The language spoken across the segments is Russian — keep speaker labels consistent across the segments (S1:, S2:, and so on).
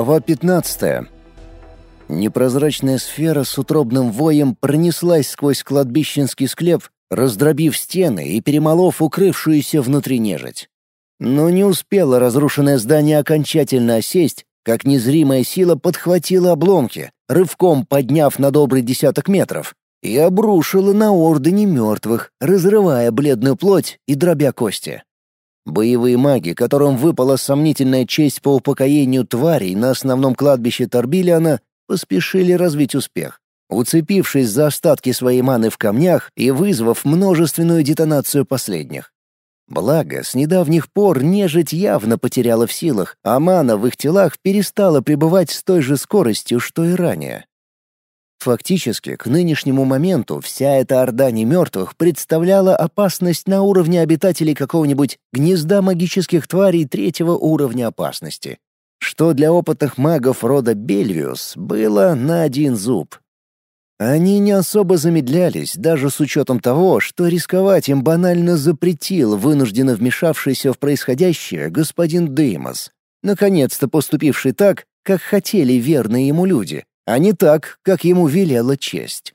S1: Глава 15. Непрозрачная сфера с утробным воем пронеслась сквозь кладбищенский склеп, раздробив стены и перемолов укрывшуюся внутри нежить. Но не успело разрушенное здание окончательно осесть, как незримая сила подхватила обломки, рывком подняв на добрый десяток метров, и обрушила на орды немертвых, разрывая бледную плоть и дробя кости. Боевые маги, которым выпала сомнительная честь по упокоению тварей на основном кладбище Торбилиана, поспешили развить успех, уцепившись за остатки своей маны в камнях и вызвав множественную детонацию последних. Благо, с недавних пор нежить явно потеряла в силах, а мана в их телах перестала пребывать с той же скоростью, что и ранее. Фактически, к нынешнему моменту вся эта орда немертвых представляла опасность на уровне обитателей какого-нибудь гнезда магических тварей третьего уровня опасности, что для опытных магов рода Бельвиус было на один зуб. Они не особо замедлялись, даже с учетом того, что рисковать им банально запретил вынужденно вмешавшийся в происходящее господин Деймос, наконец-то поступивший так, как хотели верные ему люди, а не так, как ему велела честь.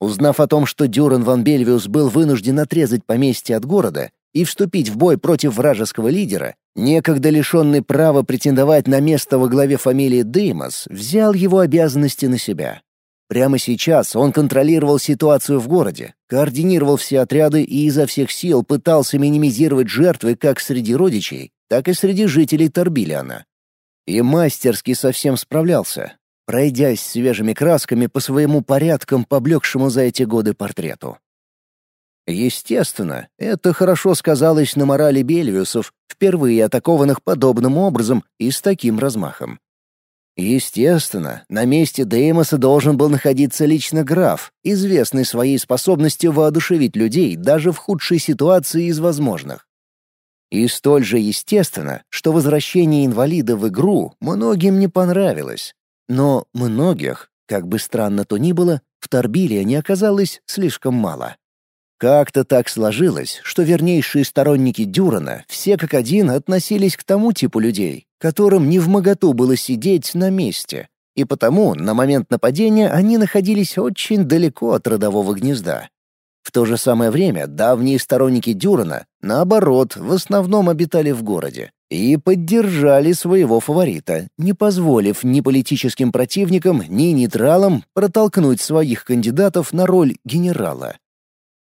S1: Узнав о том, что Дюран ван Бельвиус был вынужден отрезать поместье от города и вступить в бой против вражеского лидера, некогда лишенный права претендовать на место во главе фамилии Деймос, взял его обязанности на себя. Прямо сейчас он контролировал ситуацию в городе, координировал все отряды и изо всех сил пытался минимизировать жертвы как среди родичей, так и среди жителей Торбилиана. И мастерски совсем справлялся, пройдясь свежими красками по своему порядкам, поблекшему за эти годы портрету. Естественно, это хорошо сказалось на морали Бельвиусов, впервые атакованных подобным образом и с таким размахом. Естественно, на месте Деймоса должен был находиться лично граф, известный своей способностью воодушевить людей даже в худшей ситуации из возможных. И столь же естественно, что возвращение инвалида в игру многим не понравилось. Но многих, как бы странно то ни было, в Торбиле не оказалось слишком мало. Как-то так сложилось, что вернейшие сторонники Дюрана все как один относились к тому типу людей, которым не в моготу было сидеть на месте, и потому на момент нападения они находились очень далеко от родового гнезда. В то же самое время давние сторонники Дюрана, наоборот, в основном обитали в городе и поддержали своего фаворита, не позволив ни политическим противникам, ни нейтралам протолкнуть своих кандидатов на роль генерала.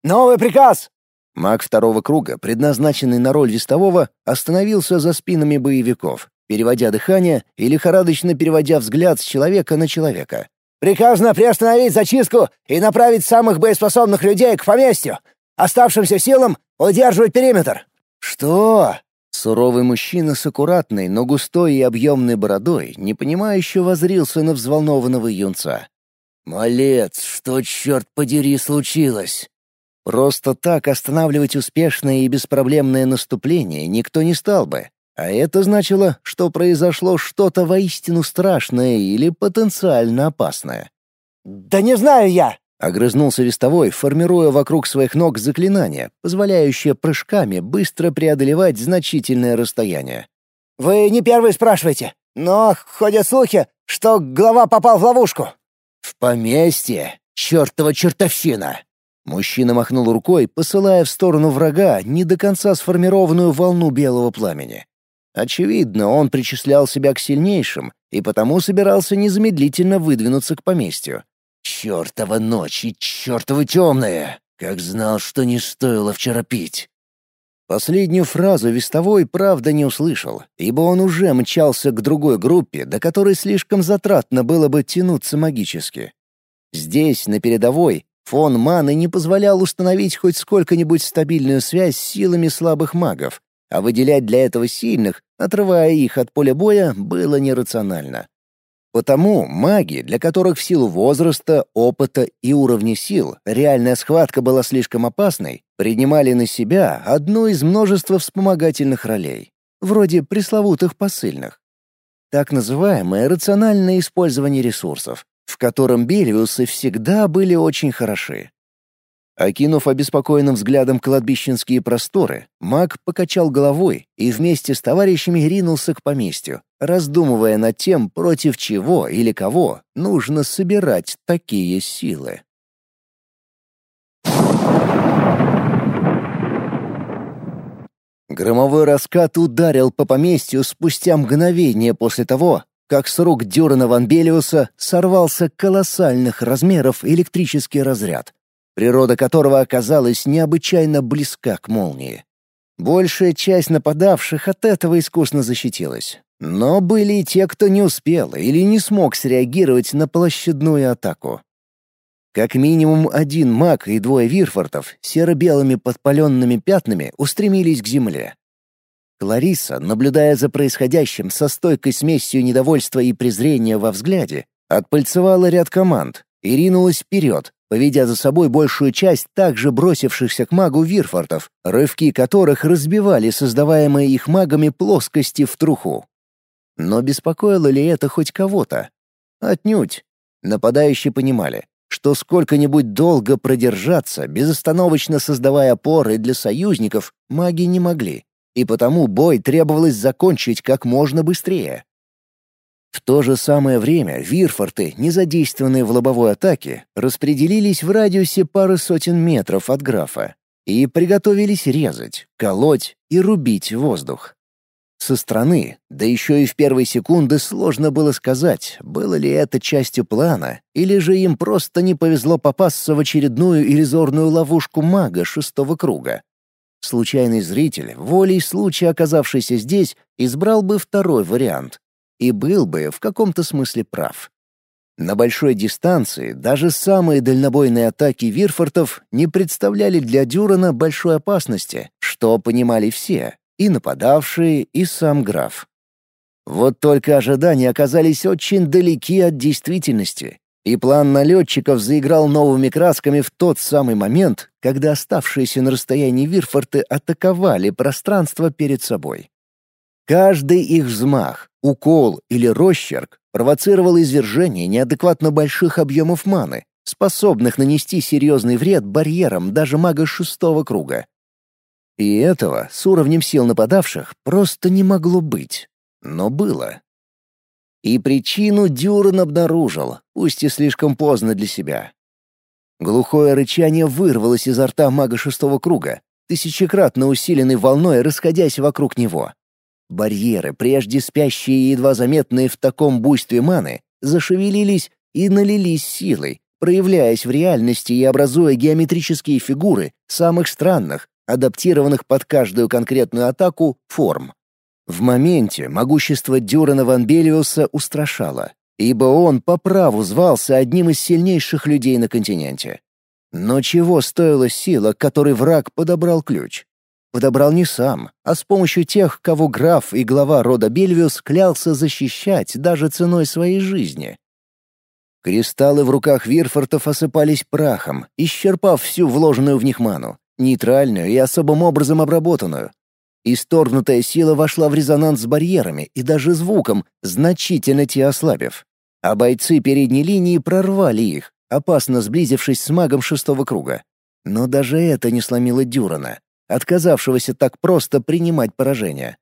S2: «Новый приказ!»
S1: Маг второго круга, предназначенный на роль вестового, остановился за спинами боевиков, переводя дыхание и лихорадочно переводя взгляд с человека на человека.
S2: «Приказано приостановить зачистку и направить самых боеспособных людей к поместью. Оставшимся силам удерживать периметр».
S1: «Что?» Суровый мужчина с аккуратной, но густой и объемной бородой, непонимающе возрился на взволнованного юнца. «Малец, что, черт подери, случилось?» Просто так останавливать успешное и беспроблемное наступление никто не стал бы. А это значило, что произошло что-то воистину страшное или потенциально опасное.
S2: «Да не знаю я!»
S1: Огрызнулся вестовой, формируя вокруг своих ног заклинание, позволяющее прыжками быстро преодолевать значительное расстояние.
S2: «Вы не первый спрашиваете, но ходят слухи, что глава попал в ловушку».
S1: «В поместье? Чёртова чертовщина!» Мужчина махнул рукой, посылая в сторону врага не до конца сформированную волну белого пламени. Очевидно, он причислял себя к сильнейшим и потому собирался незамедлительно выдвинуться к поместью. Чёртова ночь и чёртова темная! Как знал, что не стоило вчера пить. Последнюю фразу Вестовой правда не услышал, ибо он уже мчался к другой группе, до которой слишком затратно было бы тянуться магически. Здесь, на передовой, фон маны не позволял установить хоть сколько-нибудь стабильную связь с силами слабых магов, а выделять для этого сильных, отрывая их от поля боя, было нерационально. Потому маги, для которых в силу возраста, опыта и уровня сил реальная схватка была слишком опасной, принимали на себя одну из множества вспомогательных ролей, вроде пресловутых посыльных. Так называемое рациональное использование ресурсов, в котором Белиусы всегда были очень хороши. Окинув обеспокоенным взглядом кладбищенские просторы, маг покачал головой и вместе с товарищами ринулся к поместью, раздумывая над тем, против чего или кого нужно собирать такие силы. Громовой раскат ударил по поместью спустя мгновение после того, как с рук Дюрана Ванбелиуса сорвался колоссальных размеров электрический разряд, природа которого оказалась необычайно близка к молнии. Большая часть нападавших от этого искусно защитилась. Но были и те, кто не успел или не смог среагировать на площадную атаку. Как минимум один маг и двое вирфортов серо-белыми подпаленными пятнами устремились к земле. Клариса, наблюдая за происходящим со стойкой смесью недовольства и презрения во взгляде, отпальцевала ряд команд и ринулась вперед, поведя за собой большую часть также бросившихся к магу вирфортов, рывки которых разбивали создаваемые их магами плоскости в труху. Но беспокоило ли это хоть кого-то? Отнюдь. Нападающие понимали, что сколько-нибудь долго продержаться, безостановочно создавая опоры для союзников, маги не могли, и потому бой требовалось закончить как можно быстрее. В то же самое время вирфорты, не задействованные в лобовой атаке, распределились в радиусе пары сотен метров от графа и приготовились резать, колоть и рубить воздух. Со стороны, да еще и в первые секунды сложно было сказать, было ли это частью плана, или же им просто не повезло попасться в очередную иллюзорную ловушку мага шестого круга. Случайный зритель, волей случая оказавшийся здесь, избрал бы второй вариант. И был бы в каком-то смысле прав. На большой дистанции даже самые дальнобойные атаки Вирфортов не представляли для Дюрана большой опасности, что понимали все, и нападавшие, и сам граф. Вот только ожидания оказались очень далеки от действительности, и план налетчиков заиграл новыми красками в тот самый момент, когда оставшиеся на расстоянии Вирфорты атаковали пространство перед собой. Каждый их взмах, укол или росчерк провоцировал извержение неадекватно больших объемов маны, способных нанести серьезный вред барьерам даже мага шестого круга. И этого с уровнем сил нападавших просто не могло быть. Но было. И причину Дюран обнаружил, пусть и слишком поздно для себя. Глухое рычание вырвалось изо рта мага шестого круга, тысячекратно усиленной волной, расходясь вокруг него. Барьеры, прежде спящие и едва заметные в таком буйстве маны, зашевелились и налились силой, проявляясь в реальности и образуя геометрические фигуры самых странных, адаптированных под каждую конкретную атаку, форм. В моменте могущество Дюрана Ванбелиуса устрашало, ибо он по праву звался одним из сильнейших людей на континенте. Но чего стоила сила, которой враг подобрал ключ? Подобрал не сам, а с помощью тех, кого граф и глава рода Бельвиус клялся защищать даже ценой своей жизни. Кристаллы в руках Вирфортов осыпались прахом, исчерпав всю вложенную в них ману, нейтральную и особым образом обработанную. Исторгнутая сила вошла в резонанс с барьерами и даже звуком, значительно те ослабив. А бойцы передней линии прорвали их, опасно сблизившись с магом шестого круга. Но даже это не сломило Дюрана, отказавшегося так просто принимать поражение.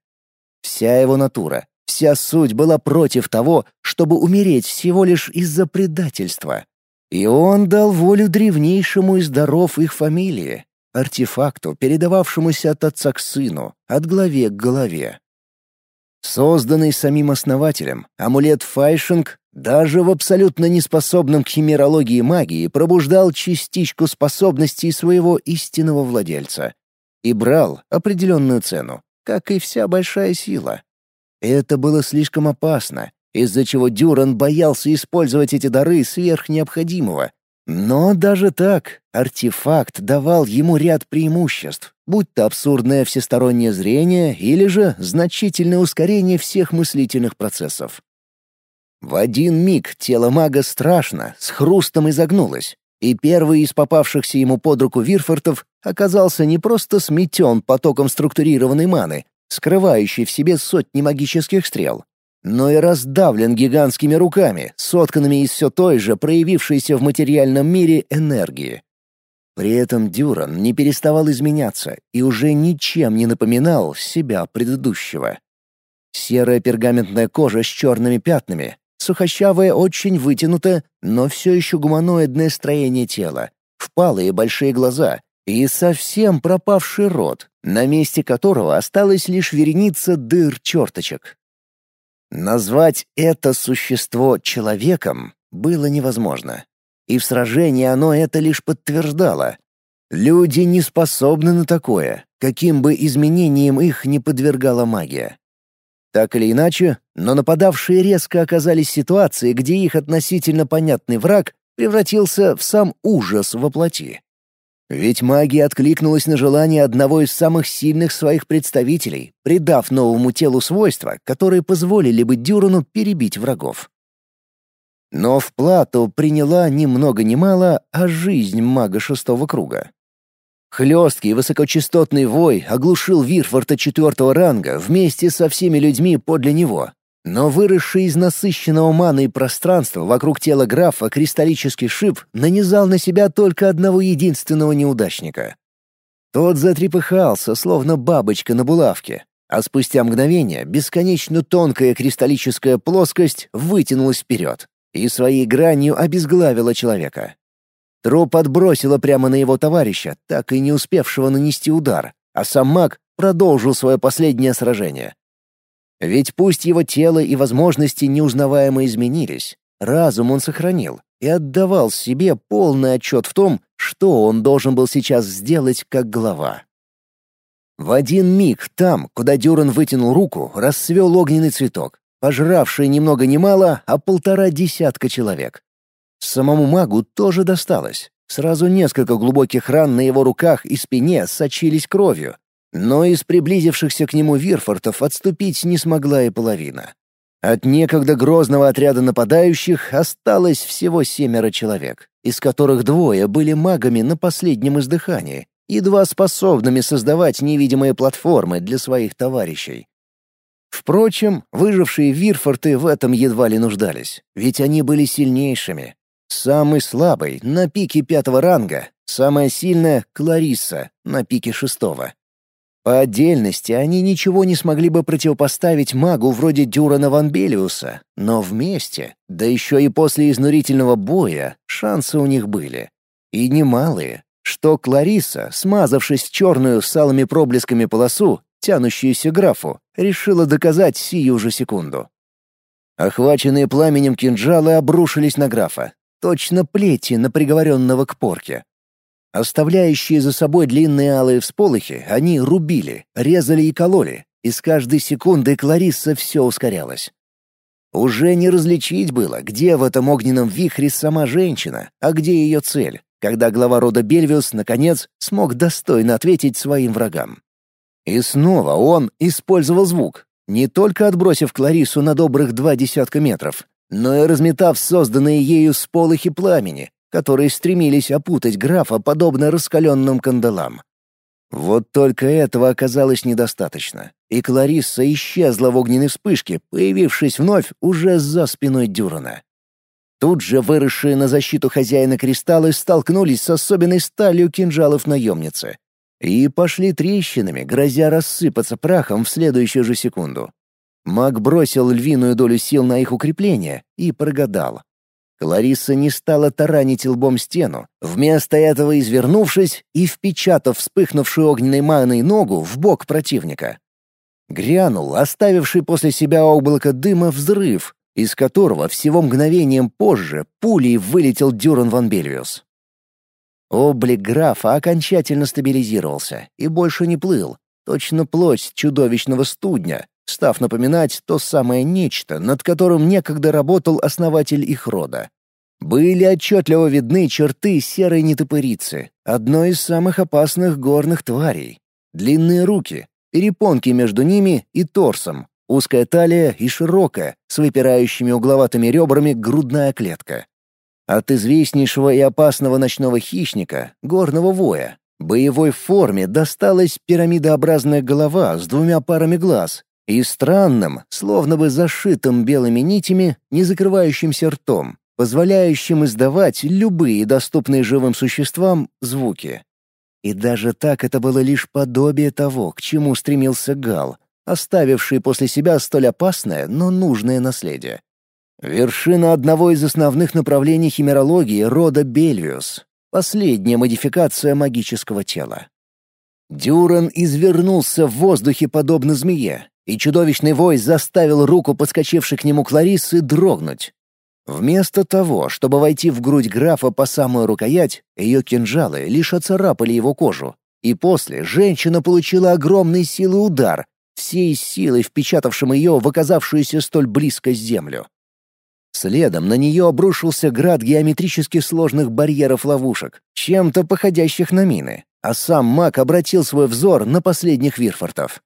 S1: Вся его натура, вся суть была против того, чтобы умереть всего лишь из-за предательства. И он дал волю древнейшему из даров их фамилии, артефакту, передававшемуся от отца к сыну, от главе к голове. Созданный самим основателем, амулет Файшинг даже в абсолютно неспособном к химерологии магии пробуждал частичку способностей своего истинного владельца и брал определенную цену, как и вся большая сила. Это было слишком опасно, из-за чего Дюран боялся использовать эти дары сверх необходимого, но даже так артефакт давал ему ряд преимуществ, будь то абсурдное всестороннее зрение или же значительное ускорение всех мыслительных процессов. В один миг тело мага страшно, с хрустом изогнулось, и первый из попавшихся ему под руку Вирфортов оказался не просто сметен потоком структурированной маны, скрывающей в себе сотни магических стрел, но и раздавлен гигантскими руками, сотканными из все той же проявившейся в материальном мире энергии. При этом Дюран не переставал изменяться и уже ничем не напоминал себя предыдущего. Серая пергаментная кожа с черными пятнами, сухощавое, очень вытянутое, но все еще гуманоидное строение тела, впалые большие глаза и совсем пропавший рот, на месте которого осталась лишь вереница дыр-черточек. Назвать это существо человеком было невозможно. И в сражении оно это лишь подтверждало. Люди не способны на такое, каким бы изменением их не подвергала магия. Так или иначе, но нападавшие резко оказались в ситуации, где их относительно понятный враг превратился в сам ужас во плоти. Ведь магия откликнулась на желание одного из самых сильных своих представителей, придав новому телу свойства, которые позволили бы Дюрану перебить врагов. Но в плату приняла ни много ни мало, а жизнь мага шестого круга. Хлесткий высокочастотный вой оглушил Вирфорта четвертого ранга вместе со всеми людьми подле него. Но выросший из насыщенного маной пространства вокруг тела графа кристаллический шип нанизал на себя только одного единственного неудачника. Тот затрепыхался, словно бабочка на булавке, а спустя мгновение бесконечно тонкая кристаллическая плоскость вытянулась вперед и своей гранью обезглавила человека. Труп отбросило прямо на его товарища, так и не успевшего нанести удар, а сам маг продолжил свое последнее сражение. Ведь пусть его тело и возможности неузнаваемо изменились, разум он сохранил и отдавал себе полный отчет в том, что он должен был сейчас сделать как глава. В один миг там, куда Дюран вытянул руку, расцвел огненный цветок, пожравший ни много ни мало, а полтора десятка человек. Самому магу тоже досталось. Сразу несколько глубоких ран на его руках и спине сочились кровью. Но из приблизившихся к нему Вирфортов отступить не смогла и половина. От некогда грозного отряда нападающих осталось всего семеро человек, из которых двое были магами на последнем издыхании, едва способными создавать невидимые платформы для своих товарищей. Впрочем, выжившие Вирфорты в этом едва ли нуждались, ведь они были сильнейшими, Самый слабый — на пике пятого ранга, самая сильная — Кларисса на пике шестого. По отдельности они ничего не смогли бы противопоставить магу вроде Дюрана Ван Белиуса, но вместе, да еще и после изнурительного боя, шансы у них были. И немалые, что Кларисса, смазавшись черную с алыми проблесками полосу, тянущуюся графу, решила доказать сию же секунду. Охваченные пламенем кинжалы обрушились на графа, точно плети на приговоренного к порке. Оставляющие за собой длинные алые всполохи, они рубили, резали и кололи, и с каждой секундой Кларисса все ускорялась. Уже не различить было, где в этом огненном вихре сама женщина, а где ее цель, когда глава рода Бельвиус, наконец, смог достойно ответить своим врагам. И снова он использовал звук, не только отбросив Клариссу на добрых два десятка метров, но и разметав созданные ею сполохи пламени, которые стремились опутать графа подобно раскаленным кандалам. Вот только этого оказалось недостаточно, и Кларисса исчезла в огненной вспышке, появившись вновь уже за спиной Дюрана. Тут же выросшие на защиту хозяина кристаллы столкнулись с особенной сталью кинжалов наемницы и пошли трещинами, грозя рассыпаться прахом в следующую же секунду. Маг бросил львиную долю сил на их укрепление и прогадал. Клариса не стала таранить лбом стену, вместо этого извернувшись и впечатав вспыхнувшую огненной маной ногу в бок противника. Грянул, оставивший после себя облако дыма взрыв, из которого всего мгновением позже пулей вылетел Дюран ван Бельвиус. Облик графа окончательно стабилизировался и больше не плыл, точно плоть чудовищного студня, став напоминать то самое нечто, над которым некогда работал основатель их рода. Были отчетливо видны черты серой нетопырицы, одной из самых опасных горных тварей. Длинные руки, перепонки между ними и торсом, узкая талия и широкая, с выпирающими угловатыми ребрами грудная клетка. От известнейшего и опасного ночного хищника, горного воя, боевой форме досталась пирамидообразная голова с двумя парами глаз и странным, словно бы зашитым белыми нитями, не закрывающимся ртом, позволяющим издавать любые доступные живым существам звуки. И даже так это было лишь подобие того, к чему стремился Гал, оставивший после себя столь опасное, но нужное наследие. Вершина одного из основных направлений химерологии рода Бельвиус — последняя модификация магического тела. Дюран извернулся в воздухе подобно змее, и чудовищный вой заставил руку подскочившей к нему Клариссы дрогнуть. Вместо того, чтобы войти в грудь графа по самую рукоять, ее кинжалы лишь оцарапали его кожу. И после женщина получила огромный силы удар, всей силой впечатавшим ее в оказавшуюся столь близко землю. Следом на нее обрушился град геометрически сложных барьеров-ловушек, чем-то походящих на мины, а сам маг обратил свой взор на последних Вирфортов.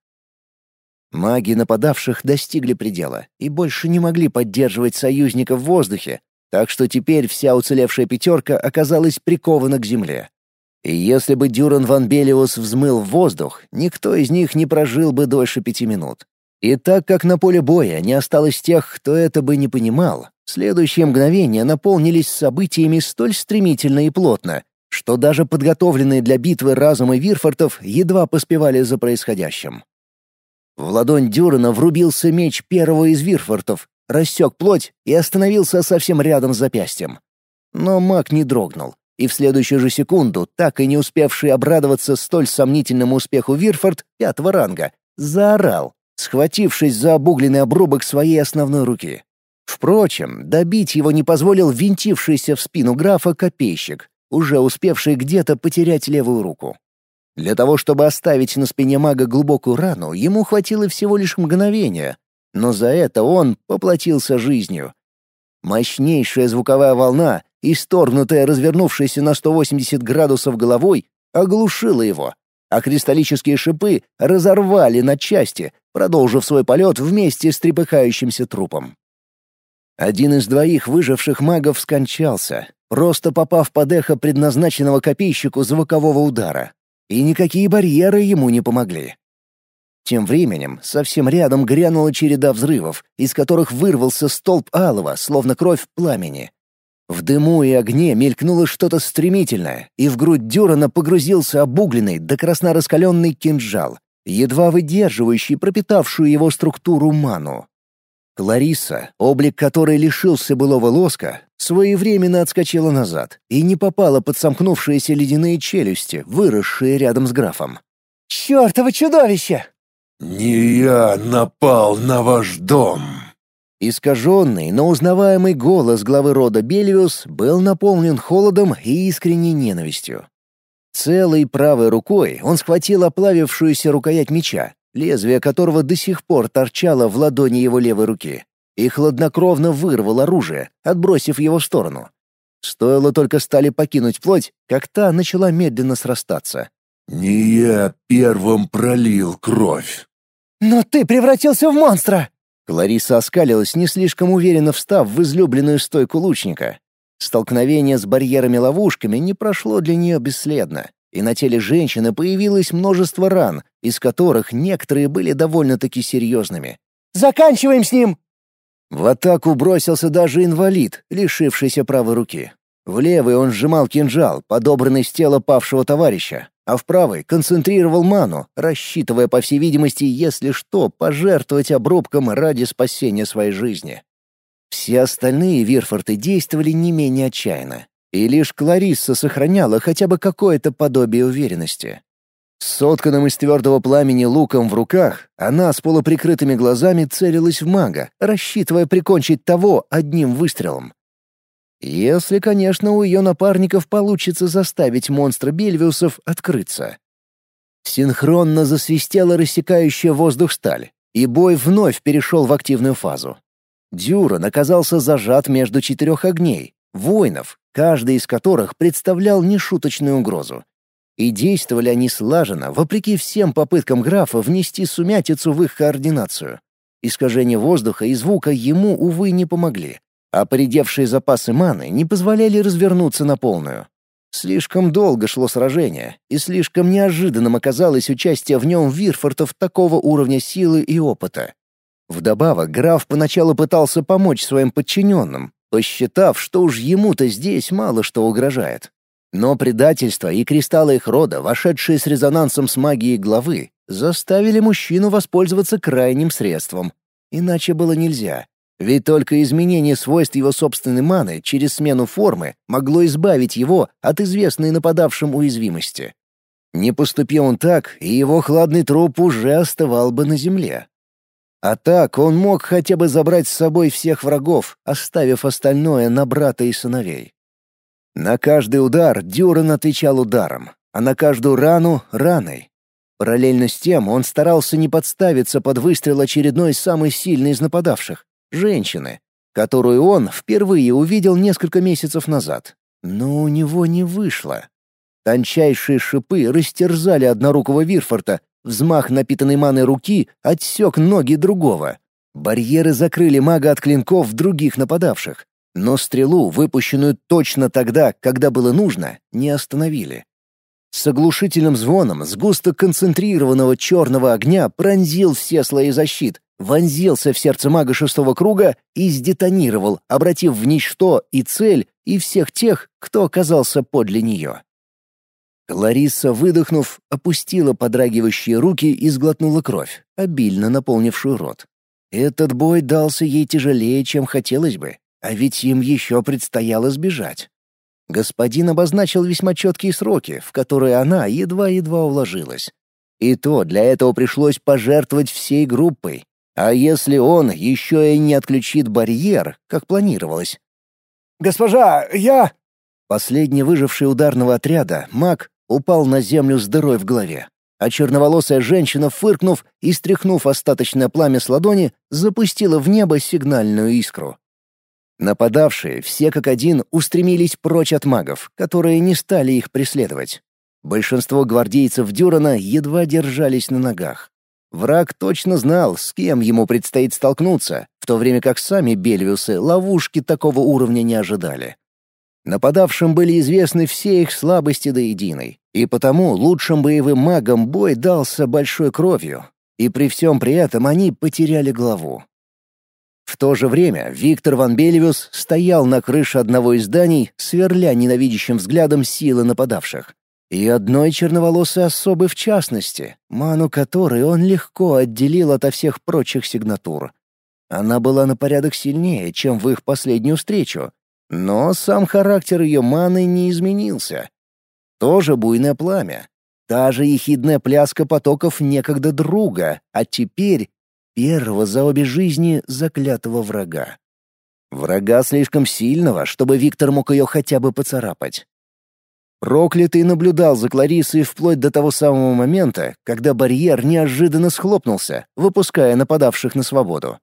S1: Маги нападавших достигли предела и больше не могли поддерживать союзников в воздухе, так что теперь вся уцелевшая пятерка оказалась прикована к земле. И если бы Дюран Ван Белиус взмыл в воздух, никто из них не прожил бы дольше пяти минут. И так как на поле боя не осталось тех, кто это бы не понимал, следующие мгновения наполнились событиями столь стремительно и плотно, что даже подготовленные для битвы разумы Вирфортов едва поспевали за происходящим. В ладонь Дюрана врубился меч первого из Вирфортов, рассек плоть и остановился совсем рядом с запястьем. Но маг не дрогнул, и в следующую же секунду, так и не успевший обрадоваться столь сомнительному успеху Вирфорд пятого ранга, заорал, схватившись за обугленный обрубок своей основной руки. Впрочем, добить его не позволил винтившийся в спину графа копейщик, уже успевший где-то потерять левую руку. Для того, чтобы оставить на спине мага глубокую рану, ему хватило всего лишь мгновения, но за это он поплатился жизнью. Мощнейшая звуковая волна, исторгнутая развернувшейся на 180 градусов головой, оглушила его, а кристаллические шипы разорвали на части, продолжив свой полет вместе с трепыхающимся трупом. Один из двоих выживших магов скончался, просто попав под эхо предназначенного копейщику звукового удара и никакие барьеры ему не помогли. Тем временем совсем рядом грянула череда взрывов, из которых вырвался столб алого, словно кровь пламени. В дыму и огне мелькнуло что-то стремительное, и в грудь Дюрана погрузился обугленный до красно раскаленный кинжал, едва выдерживающий пропитавшую его структуру ману. Клариса, облик которой лишился былого лоска, своевременно отскочила назад и не попала под сомкнувшиеся ледяные челюсти, выросшие рядом с графом.
S2: «Чёртово чудовище!»
S3: «Не я напал на ваш дом!»
S1: Искаженный, но узнаваемый голос главы рода Бельвиус был наполнен холодом и искренней ненавистью. Целой правой рукой он схватил оплавившуюся рукоять меча, лезвие которого до сих пор торчало в ладони его левой руки, и хладнокровно вырвал оружие, отбросив его в сторону. Стоило только стали покинуть плоть, как та начала медленно срастаться.
S3: «Не я первым пролил кровь».
S2: «Но ты превратился в монстра!»
S1: Клариса оскалилась, не слишком уверенно встав в излюбленную стойку лучника. Столкновение с барьерами-ловушками не прошло для нее бесследно и на теле женщины появилось множество ран, из которых некоторые были довольно-таки серьезными.
S2: «Заканчиваем с ним!»
S1: В атаку бросился даже инвалид, лишившийся правой руки. В левой он сжимал кинжал, подобранный с тела павшего товарища, а в правой концентрировал ману, рассчитывая, по всей видимости, если что, пожертвовать обрубком ради спасения своей жизни. Все остальные Вирфорты действовали не менее отчаянно. И лишь Кларисса сохраняла хотя бы какое-то подобие уверенности. С сотканным из твердого пламени луком в руках, она с полуприкрытыми глазами целилась в мага, рассчитывая прикончить того одним выстрелом. Если, конечно, у ее напарников получится заставить монстра Бельвиусов открыться. Синхронно засвистела рассекающая воздух сталь, и бой вновь перешел в активную фазу. Дюран оказался зажат между четырех огней, воинов, каждый из которых представлял нешуточную угрозу. И действовали они слаженно, вопреки всем попыткам графа внести сумятицу в их координацию. Искажение воздуха и звука ему, увы, не помогли, а поредевшие запасы маны не позволяли развернуться на полную. Слишком долго шло сражение, и слишком неожиданным оказалось участие в нем Вирфортов такого уровня силы и опыта. Вдобавок, граф поначалу пытался помочь своим подчиненным, посчитав, что уж ему-то здесь мало что угрожает. Но предательство и кристаллы их рода, вошедшие с резонансом с магией главы, заставили мужчину воспользоваться крайним средством. Иначе было нельзя. Ведь только изменение свойств его собственной маны через смену формы могло избавить его от известной нападавшим уязвимости. Не поступил он так, и его хладный труп уже остывал бы на земле. А так он мог хотя бы забрать с собой всех врагов, оставив остальное на брата и сыновей. На каждый удар Дюран отвечал ударом, а на каждую рану — раной. Параллельно с тем он старался не подставиться под выстрел очередной самой сильной из нападавших — женщины, которую он впервые увидел несколько месяцев назад. Но у него не вышло. Тончайшие шипы растерзали однорукого Вирфорта, взмах напитанной маной руки отсек ноги другого. Барьеры закрыли мага от клинков других нападавших, но стрелу, выпущенную точно тогда, когда было нужно, не остановили. С оглушительным звоном сгусток концентрированного черного огня пронзил все слои защит, вонзился в сердце мага шестого круга и сдетонировал, обратив в ничто и цель, и всех тех, кто оказался подле нее. Лариса, выдохнув, опустила подрагивающие руки и сглотнула кровь, обильно наполнившую рот. Этот бой дался ей тяжелее, чем хотелось бы, а ведь им еще предстояло сбежать. Господин обозначил весьма четкие сроки, в которые она едва-едва уложилась. И то для этого пришлось пожертвовать всей группой. А если он еще и не отключит барьер, как планировалось?
S2: «Госпожа, я...»
S1: Последний выживший ударного отряда, маг, упал на землю с дырой в голове. А черноволосая женщина, фыркнув и стряхнув остаточное пламя с ладони, запустила в небо сигнальную искру. Нападавшие, все как один, устремились прочь от магов, которые не стали их преследовать. Большинство гвардейцев Дюрана едва держались на ногах. Враг точно знал, с кем ему предстоит столкнуться, в то время как сами Бельвиусы ловушки такого уровня не ожидали. Нападавшим были известны все их слабости до единой, и потому лучшим боевым магам бой дался большой кровью, и при всем при этом они потеряли главу. В то же время Виктор Ван Бельвиус стоял на крыше одного из зданий, сверля ненавидящим взглядом силы нападавших. И одной черноволосой особы в частности, ману которой он легко отделил ото всех прочих сигнатур. Она была на порядок сильнее, чем в их последнюю встречу, но сам характер ее маны не изменился. Тоже буйное пламя, та же ехидная пляска потоков некогда друга, а теперь первого за обе жизни заклятого врага. Врага слишком сильного, чтобы Виктор мог ее хотя бы поцарапать. Проклятый наблюдал за Кларисой вплоть до того самого момента, когда барьер неожиданно схлопнулся, выпуская нападавших на свободу.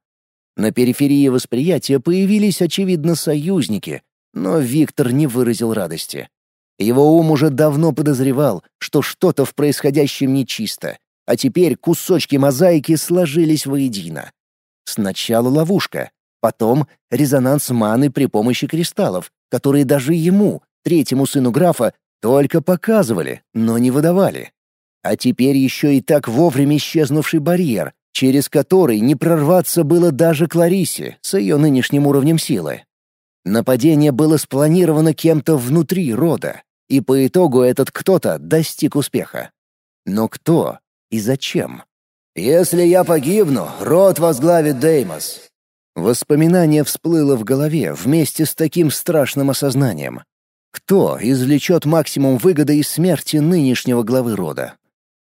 S1: На периферии восприятия появились, очевидно, союзники, но Виктор не выразил радости. Его ум уже давно подозревал, что что-то в происходящем нечисто, а теперь кусочки мозаики сложились воедино. Сначала ловушка, потом резонанс маны при помощи кристаллов, которые даже ему, третьему сыну графа, только показывали, но не выдавали. А теперь еще и так вовремя исчезнувший барьер, через который не прорваться было даже Кларисе с ее нынешним уровнем силы. Нападение было спланировано кем-то внутри рода, и по итогу этот кто-то достиг успеха. Но кто и зачем. «Если я погибну, род возглавит Деймос». Воспоминание всплыло в голове вместе с таким страшным осознанием. Кто извлечет максимум выгоды из смерти нынешнего главы рода?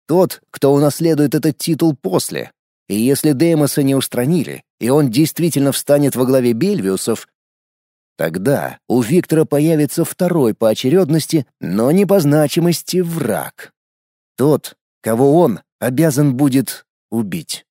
S1: Тот, кто унаследует этот титул после. И если Деймоса не устранили, и он действительно встанет во главе Бельвиусов, тогда у Виктора появится второй по очередности, но не по значимости враг. Тот, кого он обязан будет убить.